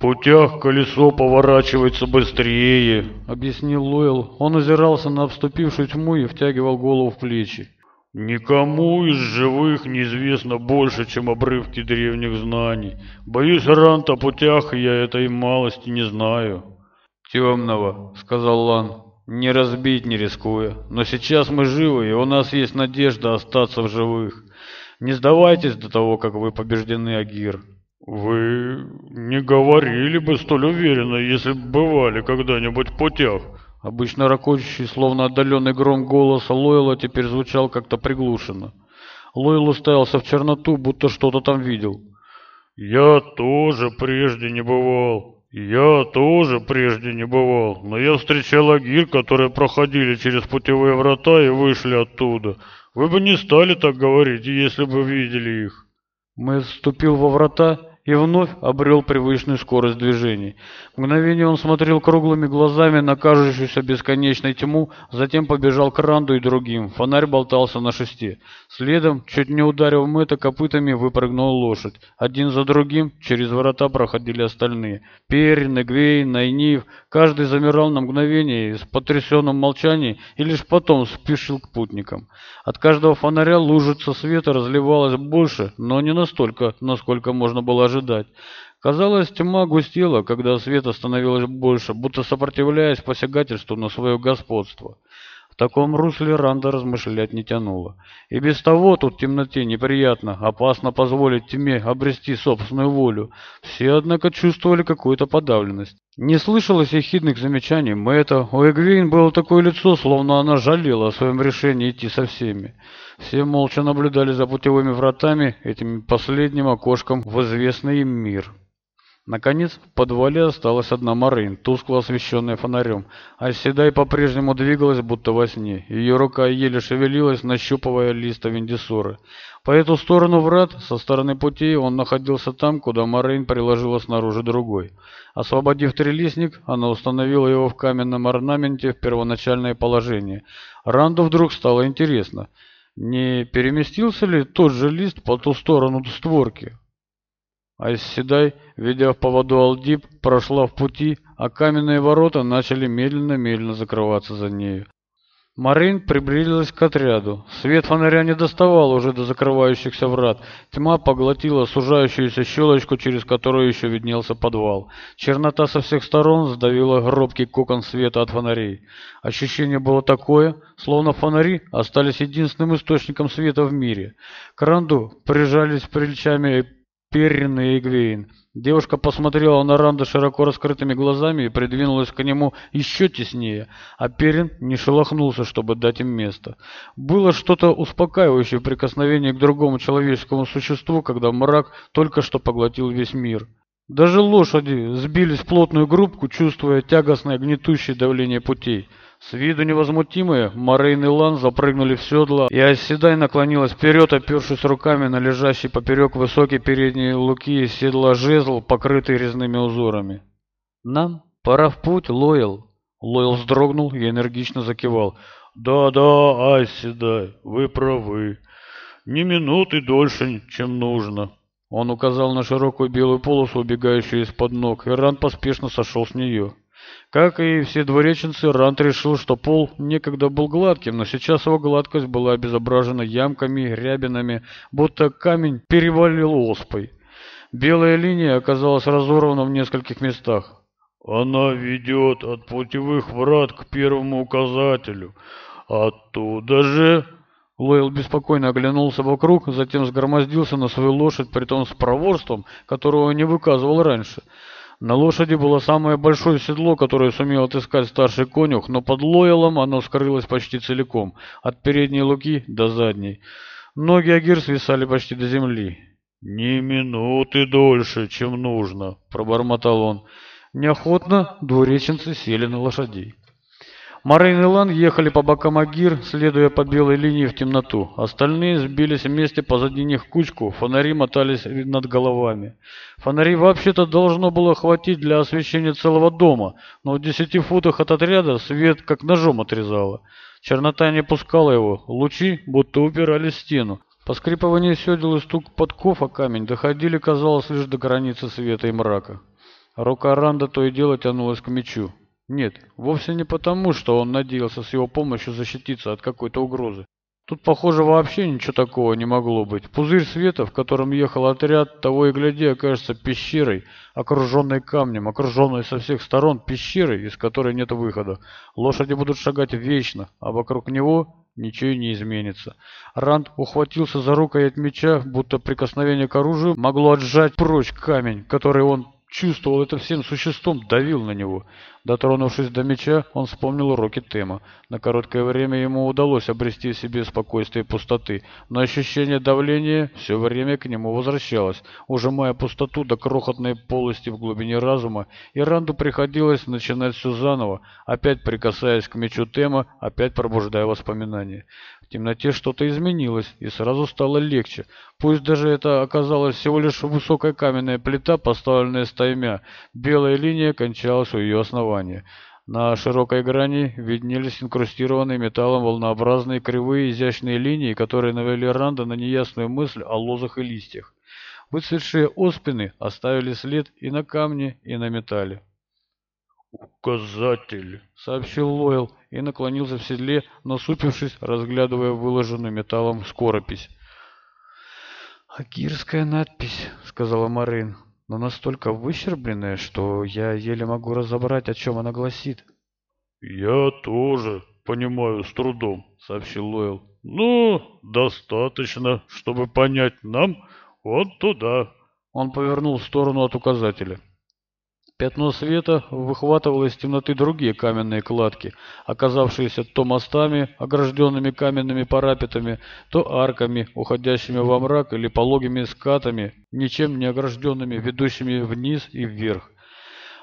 путях колесо поворачивается быстрее», — объяснил Лойл. Он озирался на обступившую тьму и втягивал голову в плечи. «Никому из живых неизвестно больше, чем обрывки древних знаний. Боюсь, Рант о путях я этой малости не знаю». «Темного», — сказал Лан, — «не разбить не рискуя. Но сейчас мы живы, и у нас есть надежда остаться в живых. Не сдавайтесь до того, как вы побеждены, Агир». Вы не говорили бы столь уверенно, если бывали когда-нибудь в путях. Обычно ракочущий, словно отдаленный гром голоса Лойла теперь звучал как-то приглушенно. Лойл уставился в черноту, будто что-то там видел. «Я тоже прежде не бывал. Я тоже прежде не бывал. Но я встречал агир, которые проходили через путевые врата и вышли оттуда. Вы бы не стали так говорить, если бы видели их». Мэтт вступил во врата и вновь обрел привычную скорость движений. Мгновение он смотрел круглыми глазами на кажущуюся бесконечной тьму, затем побежал к Ранду и другим. Фонарь болтался на шесте. Следом, чуть не ударив Мэтта копытами, выпрыгнула лошадь. Один за другим через ворота проходили остальные. Перин, Эгвейн, Найниев. Каждый замирал на мгновение в потрясенном молчании и лишь потом спешил к путникам. От каждого фонаря лужица света разливалась больше, но не настолько, насколько можно было ожидать ожидать. Казалось, тьма густела, когда света становилось больше, будто сопротивляясь посягательству на свое господство таком русле Ранда размышлять не тянуло. И без того тут в темноте неприятно, опасно позволить тьме обрести собственную волю. Все, однако, чувствовали какую-то подавленность. Не слышалось ехидных замечаний Мэтта. У Эгвейн было такое лицо, словно она жалела о своем решении идти со всеми. Все молча наблюдали за путевыми вратами, этим последним окошком в известный им мир. Наконец в подвале осталась одна Марин, тускло освещенная фонарем. А Седай по-прежнему двигалась, будто во сне. Ее рука еле шевелилась, нащупывая листа вендисоры. По эту сторону врат, со стороны пути он находился там, куда Марин приложила снаружи другой. Освободив трелистник, она установила его в каменном орнаменте в первоначальное положение. Ранду вдруг стало интересно, не переместился ли тот же лист по ту сторону створки, а из Айседай, ведя в поводу Алдиб, прошла в пути, а каменные ворота начали медленно-медленно закрываться за нею. Марин приблизилась к отряду. Свет фонаря не доставал уже до закрывающихся врат. Тьма поглотила сужающуюся щелочку, через которую еще виднелся подвал. Чернота со всех сторон сдавила гробкий кокон света от фонарей. Ощущение было такое, словно фонари остались единственным источником света в мире. К ранду прижались плечами перенный Эгвейн. Девушка посмотрела на Ранда широко раскрытыми глазами и придвинулась к нему еще теснее, а Перин не шелохнулся, чтобы дать им место. Было что-то успокаивающее прикосновение к другому человеческому существу, когда мрак только что поглотил весь мир. Даже лошади сбились в плотную группку, чувствуя тягостное гнетущее давление путей. С виду невозмутимые, Морейн и Лан запрыгнули в седло, и оседай наклонилась вперед, опершись руками на лежащий поперек высокие передние луки и седла жезл, покрытый резными узорами. «Нам пора в путь, Лойл!» Лойл вздрогнул и энергично закивал. «Да-да, Айседай, вы правы. Ни минуты дольше, чем нужно». Он указал на широкую белую полосу, убегающую из-под ног, и Рант поспешно сошел с нее. Как и все двореченцы, Рант решил, что пол некогда был гладким, но сейчас его гладкость была обезображена ямками, рябинами, будто камень перевалил оспой. Белая линия оказалась разорвана в нескольких местах. «Она ведет от путевых врат к первому указателю. Оттуда же...» Лойл беспокойно оглянулся вокруг, затем сгромоздился на свою лошадь, притом с проворством, которого не выказывал раньше. На лошади было самое большое седло, которое сумел отыскать старший конюх, но под Лойлом оно скрылось почти целиком, от передней луки до задней. Ноги Агир свисали почти до земли. «Не минуты дольше, чем нужно», — пробормотал он. Неохотно двуреченцы сели на лошадей. Марин и Лан ехали по бокам Агир, следуя по белой линии в темноту. Остальные сбились вместе позади них кучку, фонари мотались над головами. Фонари вообще-то должно было хватить для освещения целого дома, но в десяти футах от отряда свет как ножом отрезало. Чернота не пускала его, лучи будто упирали в стену. Поскрипывание седел и стук подков о камень доходили, казалось, лишь до границы света и мрака. Рука Ранда то и дело тянулась к мечу. Нет, вовсе не потому, что он надеялся с его помощью защититься от какой-то угрозы. Тут, похоже, вообще ничего такого не могло быть. Пузырь света, в котором ехал отряд, того и гляди, окажется пещерой, окруженной камнем, окруженной со всех сторон пещерой, из которой нет выхода. Лошади будут шагать вечно, а вокруг него ничего не изменится. Ранд ухватился за рукоять меча, будто прикосновение к оружию могло отжать прочь камень, который он чувствовал это всем существом, давил на него. Дотронувшись до меча, он вспомнил уроки Тема. На короткое время ему удалось обрести в себе спокойствие и пустоты, но ощущение давления все время к нему возвращалось. Ужимая пустоту до крохотной полости в глубине разума, Иранду приходилось начинать все заново, опять прикасаясь к мечу Тема, опять пробуждая воспоминания. В темноте что-то изменилось, и сразу стало легче. Пусть даже это оказалось всего лишь высокая каменная плита, поставленная с стаймя. Белая линия кончалась у ее основания. На широкой грани виднелись инкрустированные металлом волнообразные кривые изящные линии, которые навели Ранда на неясную мысль о лозах и листьях. Выцветшие оспины оставили след и на камне, и на металле. «Указатель», — сообщил Лойл и наклонился в седле, насупившись, разглядывая выложенную металлом скоропись. «Акирская надпись», — сказала Марин но настолько выщербленная, что я еле могу разобрать, о чем она гласит. «Я тоже понимаю с трудом», — сообщил Лойл. «Ну, достаточно, чтобы понять нам вот туда». Он повернул в сторону от указателя. Пятно света выхватывало из темноты другие каменные кладки, оказавшиеся то мостами, огражденными каменными парапетами, то арками, уходящими во мрак или пологими скатами, ничем не огражденными, ведущими вниз и вверх.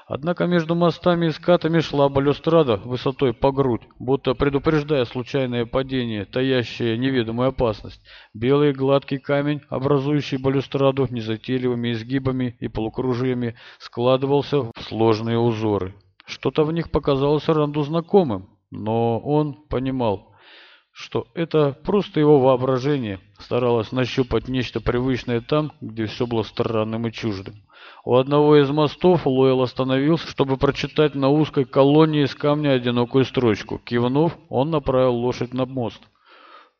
Однако между мостами и скатами шла балюстрада высотой по грудь, будто предупреждая случайное падение, таящее неведомую опасность. Белый гладкий камень, образующий балюстраду незатейливыми изгибами и полукружиями, складывался в сложные узоры. Что-то в них показалось Ранду знакомым, но он понимал, что это просто его воображение, старалась нащупать нечто привычное там, где все было странным и чуждым. У одного из мостов Лойл остановился, чтобы прочитать на узкой колонне из камня одинокую строчку. Кивнув, он направил лошадь на мост.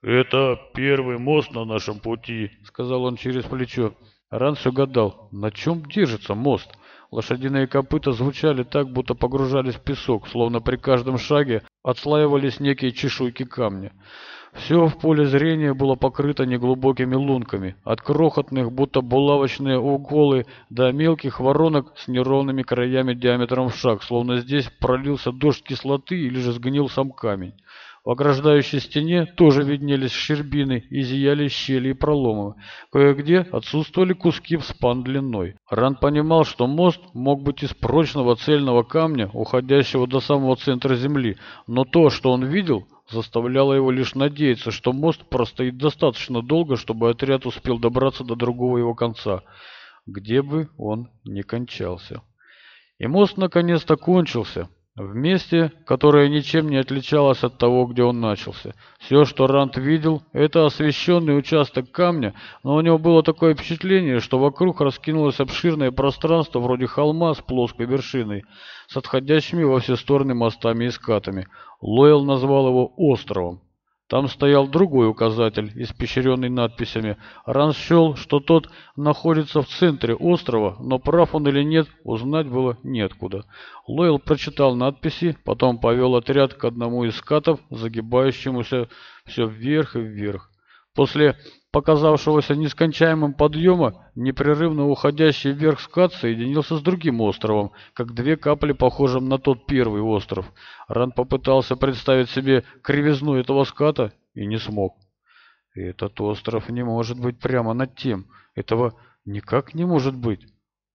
«Это первый мост на нашем пути», — сказал он через плечо. Ранс угадал, на чем держится мост. Лошадиные копыта звучали так, будто погружались в песок, словно при каждом шаге отслаивались некие чешуйки камня. Все в поле зрения было покрыто неглубокими лунками, от крохотных, будто булавочные уколы, до мелких воронок с неровными краями диаметром в шаг, словно здесь пролился дождь кислоты или же сгнил сам камень. В ограждающей стене тоже виднелись щербины и зияли щели и проломы. Кое-где отсутствовали куски в спан длиной. Ран понимал, что мост мог быть из прочного цельного камня, уходящего до самого центра земли, но то, что он видел, заставляло его лишь надеяться, что мост простоит достаточно долго, чтобы отряд успел добраться до другого его конца, где бы он ни кончался. И мост наконец-то кончился, в месте, которое ничем не отличалось от того, где он начался. Все, что Рант видел, это освещенный участок камня, но у него было такое впечатление, что вокруг раскинулось обширное пространство вроде холма с плоской вершиной, с отходящими во все стороны мостами и скатами. Лойл назвал его «островом». Там стоял другой указатель, испещренный надписями. Ранс счел, что тот находится в центре острова, но прав он или нет, узнать было неоткуда. Лойл прочитал надписи, потом повел отряд к одному из скатов, загибающемуся все вверх и вверх. После показавшегося нескончаемым подъема, непрерывно уходящий вверх скат соединился с другим островом, как две капли, похожим на тот первый остров. Ран попытался представить себе кривизну этого ската и не смог. «Этот остров не может быть прямо над тем. Этого никак не может быть».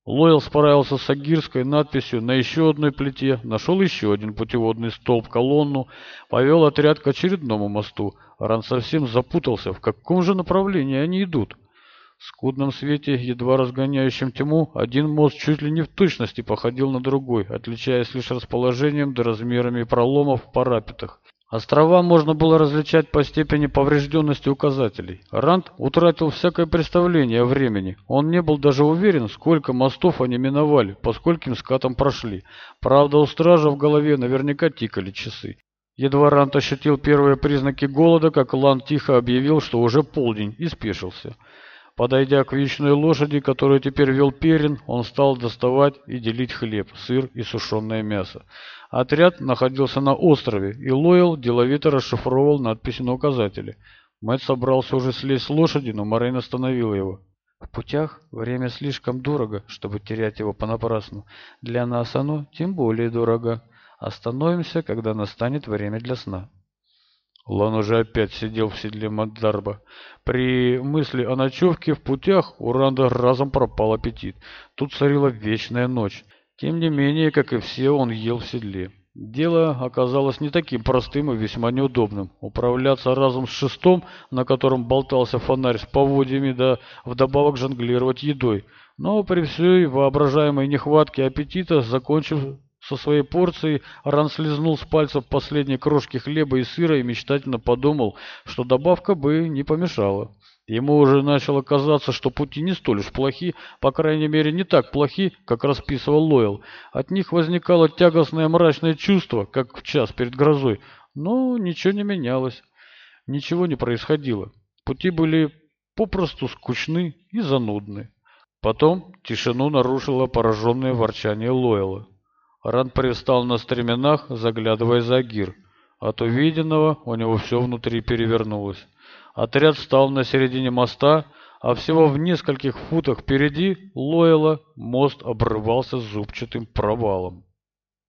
Лойл справился с агирской надписью на еще одной плите, нашел еще один путеводный столб колонну, повел отряд к очередному мосту. Ран совсем запутался, в каком же направлении они идут. В скудном свете, едва разгоняющем тьму, один мост чуть ли не в точности походил на другой, отличаясь лишь расположением да размерами проломов в парапетах. Острова можно было различать по степени поврежденности указателей. Ранд утратил всякое представление о времени. Он не был даже уверен, сколько мостов они миновали, по скольким скатам прошли. Правда, у стража в голове наверняка тикали часы. Едва Ранд ощутил первые признаки голода, как Лан тихо объявил, что уже полдень, и спешился. Подойдя к вечной лошади, которую теперь вел Перин, он стал доставать и делить хлеб, сыр и сушеное мясо. Отряд находился на острове, и Лойл деловито расшифровал надписи на указателе. Мэтт собрался уже слезть с лошади, но Морейн остановила его. «В путях время слишком дорого, чтобы терять его понапрасну. Для нас оно тем более дорого. Остановимся, когда настанет время для сна». Лан уже опять сидел в седле Мандарба. При мысли о ночевке в путях у Ранда разом пропал аппетит. Тут царила вечная ночь. Тем не менее, как и все, он ел в седле. Дело оказалось не таким простым и весьма неудобным. Управляться разом с шестом, на котором болтался фонарь с поводьями, да вдобавок жонглировать едой. Но при всей воображаемой нехватке аппетита, закончив со своей порцией Ран слезнул с пальцев последние крошки хлеба и сыра и мечтательно подумал, что добавка бы не помешала. Ему уже начало казаться, что пути не столь уж плохи, по крайней мере не так плохи, как расписывал Лойл. От них возникало тягостное мрачное чувство, как в час перед грозой, но ничего не менялось, ничего не происходило. Пути были попросту скучны и занудны. Потом тишину нарушило пораженное ворчание Лойла. Ран привстал на стременах, заглядывая за гир. От увиденного у него все внутри перевернулось. Отряд встал на середине моста, а всего в нескольких футах впереди Лойла мост обрывался зубчатым провалом.